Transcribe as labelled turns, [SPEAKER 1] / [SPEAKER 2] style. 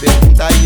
[SPEAKER 1] pergunta